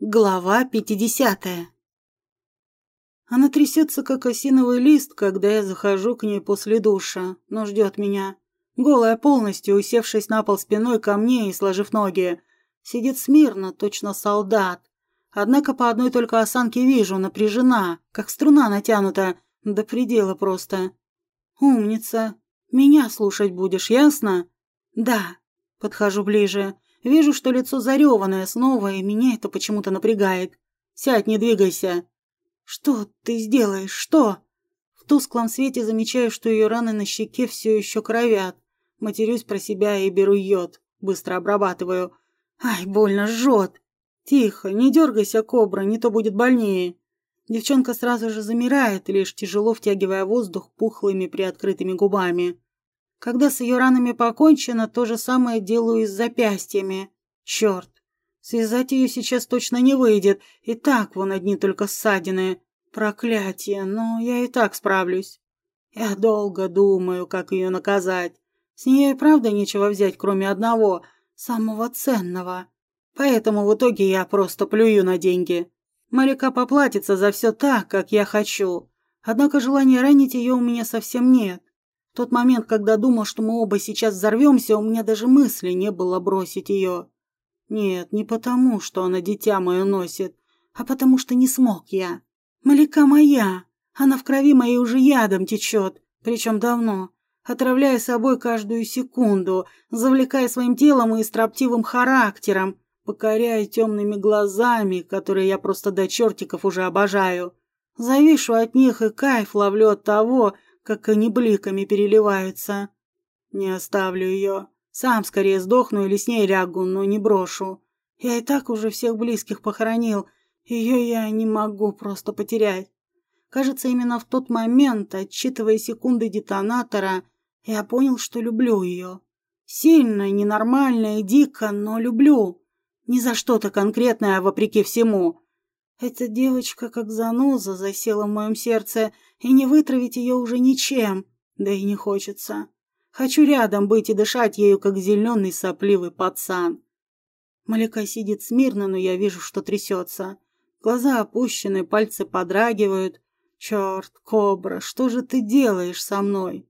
Глава пятидесятая Она трясется, как осиновый лист, когда я захожу к ней после душа, но ждет меня. Голая полностью, усевшись на пол спиной ко мне и сложив ноги. Сидит смирно, точно солдат. Однако по одной только осанке вижу, напряжена, как струна натянута, до предела просто. «Умница. Меня слушать будешь, ясно?» «Да». Подхожу ближе. Вижу, что лицо зареванное снова, и меня это почему-то напрягает. Сядь, не двигайся. Что ты сделаешь? Что? В тусклом свете замечаю, что ее раны на щеке все еще кровят. Матерюсь про себя и беру йод. Быстро обрабатываю. Ай, больно жжет. Тихо, не дергайся, кобра, не то будет больнее. Девчонка сразу же замирает, лишь тяжело втягивая воздух пухлыми приоткрытыми губами. Когда с ее ранами покончено, то же самое делаю и с запястьями. Черт, связать ее сейчас точно не выйдет, и так вон одни только ссадины. Проклятие, но я и так справлюсь. Я долго думаю, как ее наказать. С нее и правда нечего взять, кроме одного, самого ценного. Поэтому в итоге я просто плюю на деньги. Марика поплатится за все так, как я хочу. Однако желания ранить ее у меня совсем нет тот момент, когда думал, что мы оба сейчас взорвемся, у меня даже мысли не было бросить ее. Нет, не потому, что она дитя мое носит, а потому что не смог я. Малика моя, она в крови моей уже ядом течет, причем давно, отравляя собой каждую секунду, завлекая своим телом и строптивым характером, покоряя темными глазами, которые я просто до чертиков уже обожаю. Завишу от них и кайф ловлю от того, как они бликами переливаются. Не оставлю ее. Сам скорее сдохну или с ней лягу, но не брошу. Я и так уже всех близких похоронил. Ее я не могу просто потерять. Кажется, именно в тот момент, отчитывая секунды детонатора, я понял, что люблю ее. Сильно, ненормально и дико, но люблю. Не за что-то конкретное, а вопреки всему. Эта девочка, как заноза, засела в моем сердце, и не вытравить ее уже ничем, да и не хочется. Хочу рядом быть и дышать ею, как зеленый сопливый пацан. Малика сидит смирно, но я вижу, что трясется. Глаза опущены, пальцы подрагивают. Черт, кобра, что же ты делаешь со мной?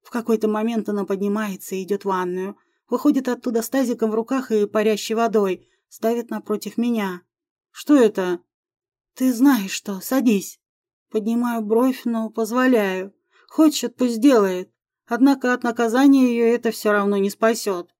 В какой-то момент она поднимается и идет в ванную. Выходит оттуда с тазиком в руках и парящей водой. Ставит напротив меня. Что это? Ты знаешь что, садись. Поднимаю бровь, но позволяю. Хочет, пусть делает. Однако от наказания ее это все равно не спасет.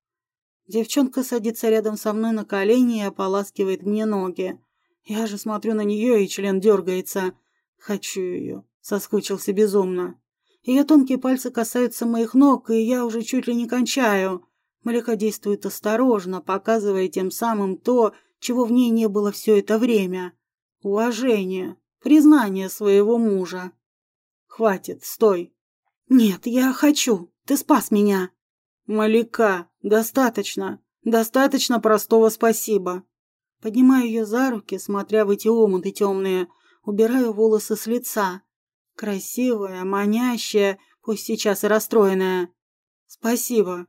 Девчонка садится рядом со мной на колени и ополаскивает мне ноги. Я же смотрю на нее, и член дергается. Хочу ее. Соскучился безумно. Ее тонкие пальцы касаются моих ног, и я уже чуть ли не кончаю. Малика действует осторожно, показывая тем самым то, чего в ней не было все это время. Уважение. Признание своего мужа. Хватит, стой. Нет, я хочу. Ты спас меня. Малика, достаточно. Достаточно простого спасибо. Поднимаю ее за руки, смотря в эти омуты темные, убираю волосы с лица. Красивая, манящая, пусть сейчас и расстроенная. Спасибо.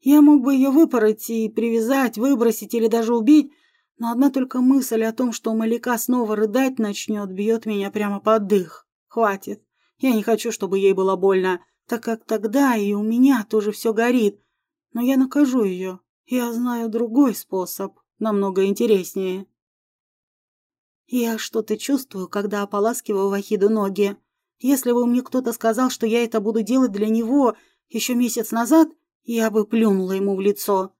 Я мог бы ее выпороть и привязать, выбросить или даже убить, но одна только мысль о том, что Малика снова рыдать начнет, бьет меня прямо под дых. Хватит. Я не хочу, чтобы ей было больно, так как тогда и у меня тоже все горит. Но я накажу ее. Я знаю другой способ, намного интереснее. Я что-то чувствую, когда ополаскиваю Вахиду ноги. Если бы мне кто-то сказал, что я это буду делать для него еще месяц назад, я бы плюнула ему в лицо.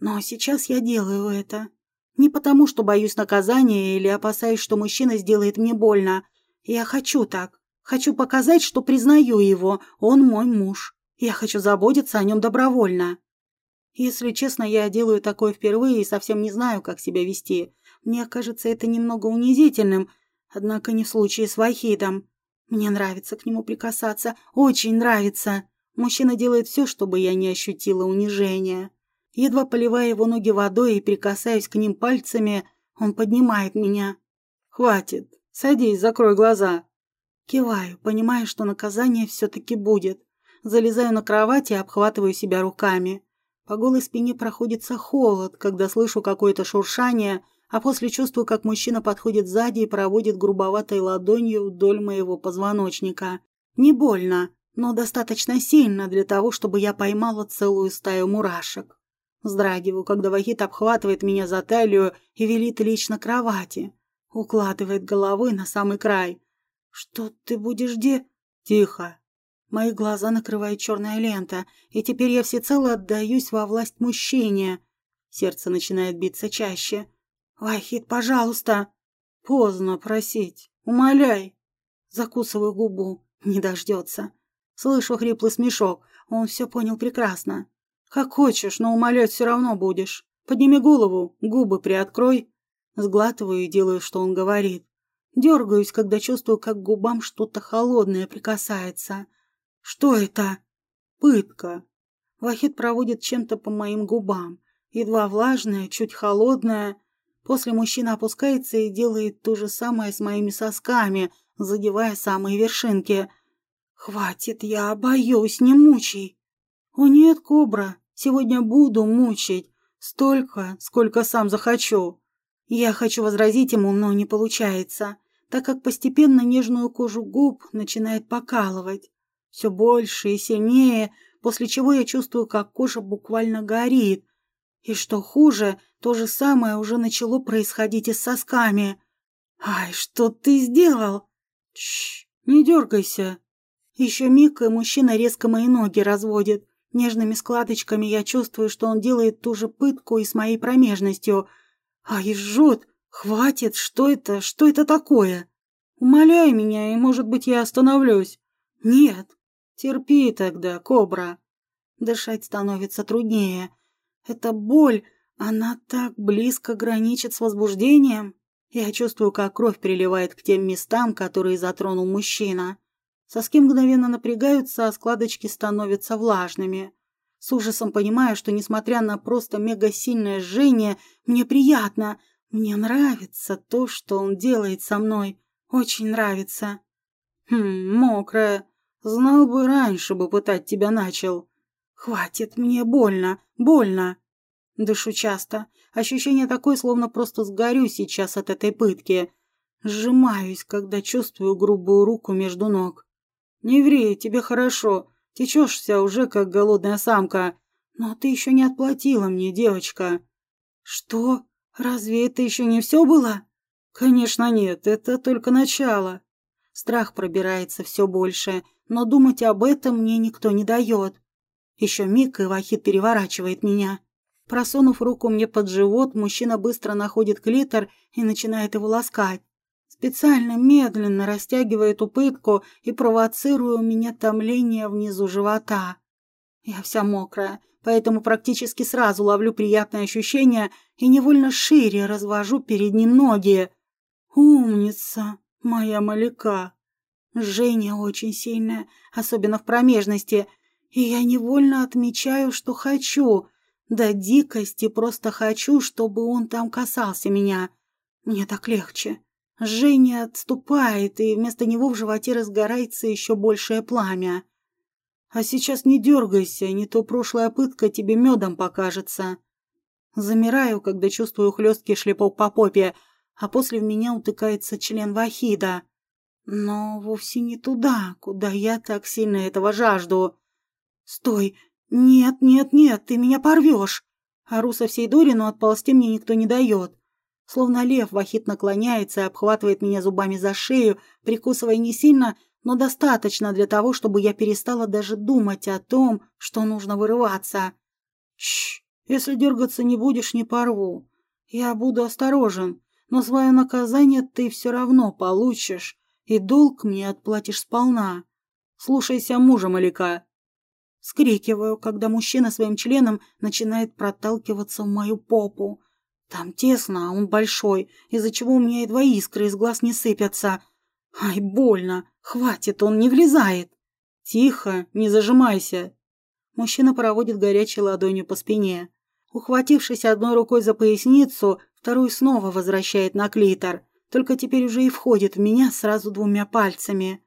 Но сейчас я делаю это. Не потому, что боюсь наказания или опасаюсь, что мужчина сделает мне больно. Я хочу так. Хочу показать, что признаю его. Он мой муж. Я хочу заботиться о нем добровольно. Если честно, я делаю такое впервые и совсем не знаю, как себя вести. Мне кажется это немного унизительным, однако не в случае с Вахидом. Мне нравится к нему прикасаться, очень нравится. Мужчина делает все, чтобы я не ощутила унижения. Едва поливая его ноги водой и прикасаясь к ним пальцами, он поднимает меня. «Хватит. Садись, закрой глаза». Киваю, понимая, что наказание все-таки будет. Залезаю на кровать и обхватываю себя руками. По голой спине проходится холод, когда слышу какое-то шуршание, а после чувствую, как мужчина подходит сзади и проводит грубоватой ладонью вдоль моего позвоночника. Не больно, но достаточно сильно для того, чтобы я поймала целую стаю мурашек. Вздрагиваю, когда Вахит обхватывает меня за талию и велит лечь на кровати. Укладывает головой на самый край. «Что ты будешь де...» «Тихо!» Мои глаза накрывает черная лента, и теперь я всецело отдаюсь во власть мужчине. Сердце начинает биться чаще. «Вахид, пожалуйста!» «Поздно просить. Умоляй!» Закусываю губу. Не дождется. Слышу хриплый смешок. Он все понял прекрасно. «Как хочешь, но умолять все равно будешь. Подними голову, губы приоткрой». Сглатываю и делаю, что он говорит. Дергаюсь, когда чувствую, как к губам что-то холодное прикасается. Что это? Пытка. Вахид проводит чем-то по моим губам. Едва влажное, чуть холодное. После мужчина опускается и делает то же самое с моими сосками, задевая самые вершинки. «Хватит, я боюсь, не мучай!» «О нет, кобра, сегодня буду мучить. Столько, сколько сам захочу». Я хочу возразить ему, но не получается, так как постепенно нежную кожу губ начинает покалывать. Все больше и сильнее, после чего я чувствую, как кожа буквально горит. И что хуже, то же самое уже начало происходить и с сосками. «Ай, что ты сделал?» «Чш, не дергайся». Еще миг, и мужчина резко мои ноги разводит. Нежными складочками я чувствую, что он делает ту же пытку и с моей промежностью. Ай, жжет! Хватит! Что это? Что это такое? Умоляй меня, и, может быть, я остановлюсь. Нет. Терпи тогда, кобра. Дышать становится труднее. Эта боль, она так близко граничит с возбуждением. Я чувствую, как кровь приливает к тем местам, которые затронул мужчина. Соски мгновенно напрягаются, а складочки становятся влажными. С ужасом понимаю, что, несмотря на просто мегасильное жжение, мне приятно, мне нравится то, что он делает со мной. Очень нравится. Хм, мокрая. Знал бы раньше бы пытать тебя начал. Хватит, мне больно, больно. Дышу часто. Ощущение такое, словно просто сгорю сейчас от этой пытки. Сжимаюсь, когда чувствую грубую руку между ног. «Не ври, тебе хорошо. Течешься уже, как голодная самка. Но ты еще не отплатила мне, девочка». «Что? Разве это еще не все было?» «Конечно нет, это только начало». Страх пробирается все больше, но думать об этом мне никто не дает. Еще миг, и Вахид переворачивает меня. Просунув руку мне под живот, мужчина быстро находит клитор и начинает его ласкать. Специально медленно растягивая эту пытку и провоцируя у меня томление внизу живота. Я вся мокрая, поэтому практически сразу ловлю приятное ощущение и невольно шире развожу перед ним ноги. Умница, моя маляка. Жжение очень сильное, особенно в промежности, и я невольно отмечаю, что хочу — до дикости просто хочу, чтобы он там касался меня. Мне так легче. Женя отступает, и вместо него в животе разгорается еще большее пламя. А сейчас не дергайся, не то прошлая пытка тебе медом покажется. Замираю, когда чувствую хлесткий шлепок по попе, а после в меня утыкается член Вахида. Но вовсе не туда, куда я так сильно этого жажду. Стой, «Нет, нет, нет, ты меня порвешь!» Ору со всей дури, но отползти мне никто не дает. Словно лев, Вахит наклоняется и обхватывает меня зубами за шею, прикусывая не сильно, но достаточно для того, чтобы я перестала даже думать о том, что нужно вырываться. Чш, если дергаться не будешь, не порву. Я буду осторожен, но свое наказание ты все равно получишь, и долг мне отплатишь сполна. Слушайся мужа, Маляка. Скрикиваю, когда мужчина своим членом начинает проталкиваться в мою попу. Там тесно, а он большой, из-за чего у меня едва искры из глаз не сыпятся. Ай, больно. Хватит, он не влезает. Тихо, не зажимайся. Мужчина проводит горячей ладонью по спине. Ухватившись одной рукой за поясницу, вторую снова возвращает на клитор. Только теперь уже и входит в меня сразу двумя пальцами.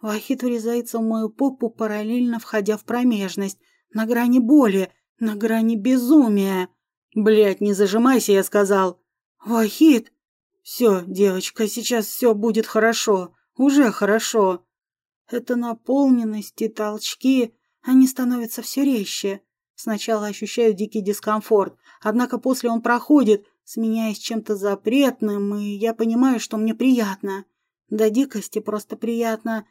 Вахит врезается в мою попу, параллельно входя в промежность, на грани боли, на грани безумия. Блять, не зажимайся, я сказал. «Вахид!» «Все, девочка, сейчас все будет хорошо. Уже хорошо». Это наполненность и толчки, они становятся все резче. Сначала ощущаю дикий дискомфорт, однако после он проходит, сменяясь чем-то запретным, и я понимаю, что мне приятно. До дикости просто приятно.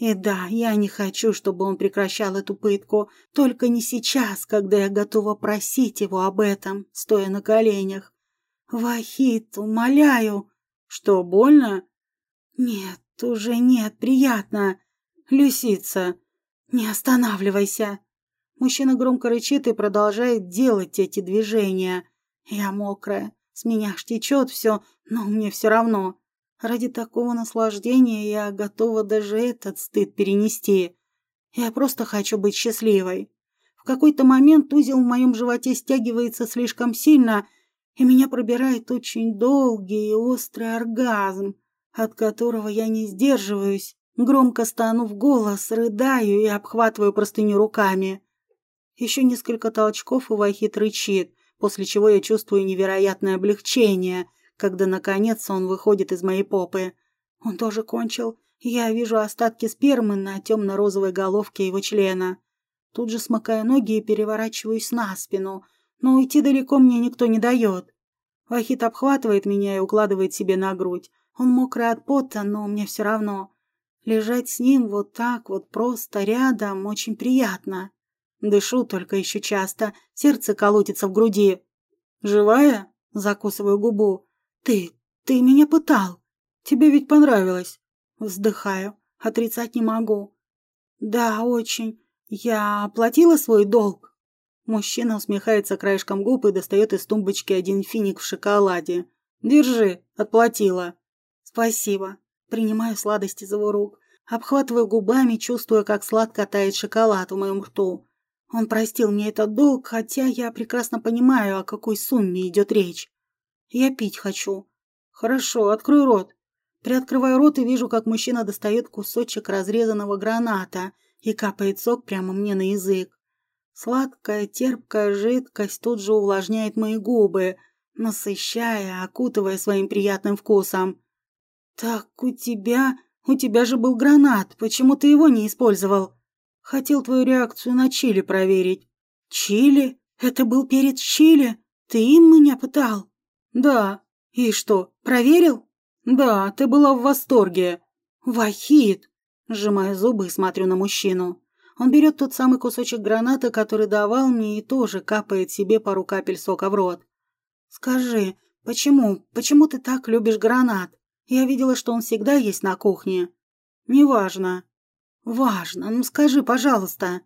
И да, я не хочу, чтобы он прекращал эту пытку, только не сейчас, когда я готова просить его об этом, стоя на коленях. «Вахит, умоляю!» «Что, больно?» «Нет, уже нет, приятно!» «Люсица, не останавливайся!» Мужчина громко рычит и продолжает делать эти движения. Я мокрая, с меня ж течет все, но мне все равно. Ради такого наслаждения я готова даже этот стыд перенести. Я просто хочу быть счастливой. В какой-то момент узел в моем животе стягивается слишком сильно, и меня пробирает очень долгий и острый оргазм, от которого я не сдерживаюсь. Громко стану в голос, рыдаю и обхватываю простыню руками. Еще несколько толчков, и Вахит рычит, после чего я чувствую невероятное облегчение — когда, наконец, он выходит из моей попы. Он тоже кончил. Я вижу остатки спермы на темно-розовой головке его члена. Тут же смыкаю ноги и переворачиваюсь на спину, но уйти далеко мне никто не дает. Вахит обхватывает меня и укладывает себе на грудь. Он мокрый от пота, но мне все равно. Лежать с ним вот так вот просто рядом очень приятно. Дышу только еще часто, сердце колотится в груди. «Живая?» — закусываю губу. «Ты, ты меня пытал. Тебе ведь понравилось». Вздыхаю, отрицать не могу. «Да, очень. Я оплатила свой долг». Мужчина усмехается краешком губ и достает из тумбочки один финик в шоколаде. «Держи, отплатила». «Спасибо». Принимаю сладость из его рук. Обхватываю губами, чувствуя, как сладко тает шоколад в моем рту. Он простил мне этот долг, хотя я прекрасно понимаю, о какой сумме идет речь. Я пить хочу. Хорошо, открой рот. Приоткрываю рот и вижу, как мужчина достает кусочек разрезанного граната и капает сок прямо мне на язык. Сладкая, терпкая жидкость тут же увлажняет мои губы, насыщая, окутывая своим приятным вкусом. «Так у тебя... у тебя же был гранат, почему ты его не использовал?» «Хотел твою реакцию на чили проверить». «Чили? Это был перец чили? Ты им меня пытал?» «Да. И что, проверил?» «Да, ты была в восторге». «Вахид!» Сжимаю зубы и смотрю на мужчину. Он берет тот самый кусочек граната, который давал мне, и тоже капает себе пару капель сока в рот. «Скажи, почему, почему ты так любишь гранат? Я видела, что он всегда есть на кухне». «Неважно». «Важно. Ну скажи, пожалуйста».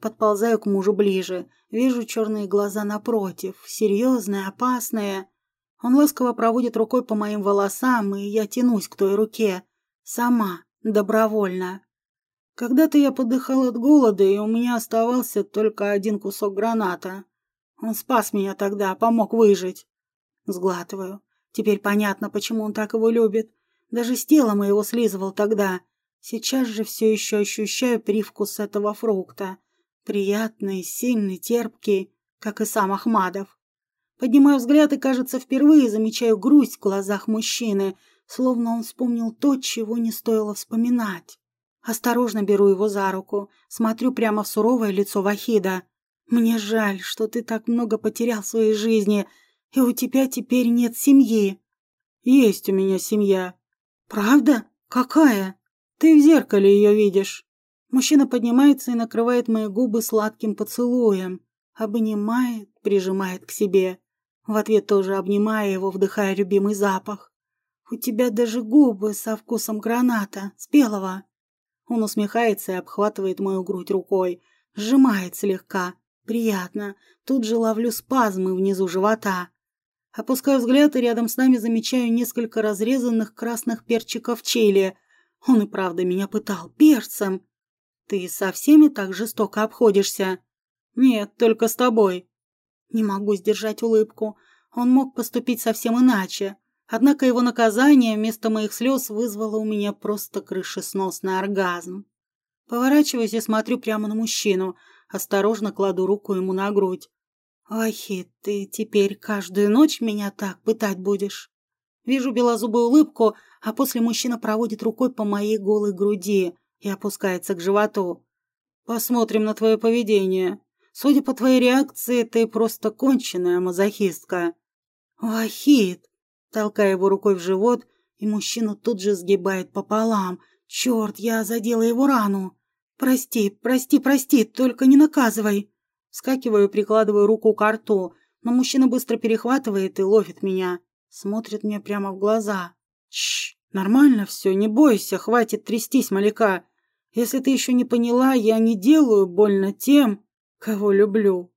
Подползаю к мужу ближе. Вижу черные глаза напротив, серьезные, опасные. Он ласково проводит рукой по моим волосам, и я тянусь к той руке. Сама, добровольно. Когда-то я подыхал от голода, и у меня оставался только один кусок граната. Он спас меня тогда, помог выжить. Сглатываю. Теперь понятно, почему он так его любит. Даже с тела моего слизывал тогда. Сейчас же все еще ощущаю привкус этого фрукта. Приятный, сильный, терпкий, как и сам Ахмадов. Поднимаю взгляд и, кажется, впервые замечаю грусть в глазах мужчины, словно он вспомнил то, чего не стоило вспоминать. Осторожно беру его за руку, смотрю прямо в суровое лицо Вахида. «Мне жаль, что ты так много потерял в своей жизни, и у тебя теперь нет семьи». «Есть у меня семья». «Правда? Какая?» «Ты в зеркале ее видишь». Мужчина поднимается и накрывает мои губы сладким поцелуем, обнимает, прижимает к себе. В ответ тоже обнимая его, вдыхая любимый запах. «У тебя даже губы со вкусом граната, спелого». Он усмехается и обхватывает мою грудь рукой, сжимает слегка. Приятно. Тут же ловлю спазмы внизу живота. Опускаю взгляд и рядом с нами замечаю несколько разрезанных красных перчиков чили. Он и правда меня пытал перцем. Ты со всеми так жестоко обходишься? Нет, только с тобой. Не могу сдержать улыбку. Он мог поступить совсем иначе. Однако его наказание вместо моих слез вызвало у меня просто крышесносный оргазм. Поворачиваюсь и смотрю прямо на мужчину, осторожно кладу руку ему на грудь. Ахи, ты теперь каждую ночь меня так пытать будешь? Вижу белозубую улыбку, а после мужчина проводит рукой по моей голой груди и опускается к животу. Посмотрим на твое поведение. Судя по твоей реакции, ты просто конченая мазохистка. Вахид! Толкая его рукой в живот, и мужчину тут же сгибает пополам. Черт, я задела его рану. Прости, прости, прости, только не наказывай. Скакиваю и прикладываю руку к рту, но мужчина быстро перехватывает и ловит меня. Смотрит мне прямо в глаза. Чш, нормально все, не бойся, хватит трястись, маляка. Если ты еще не поняла, я не делаю больно тем, кого люблю.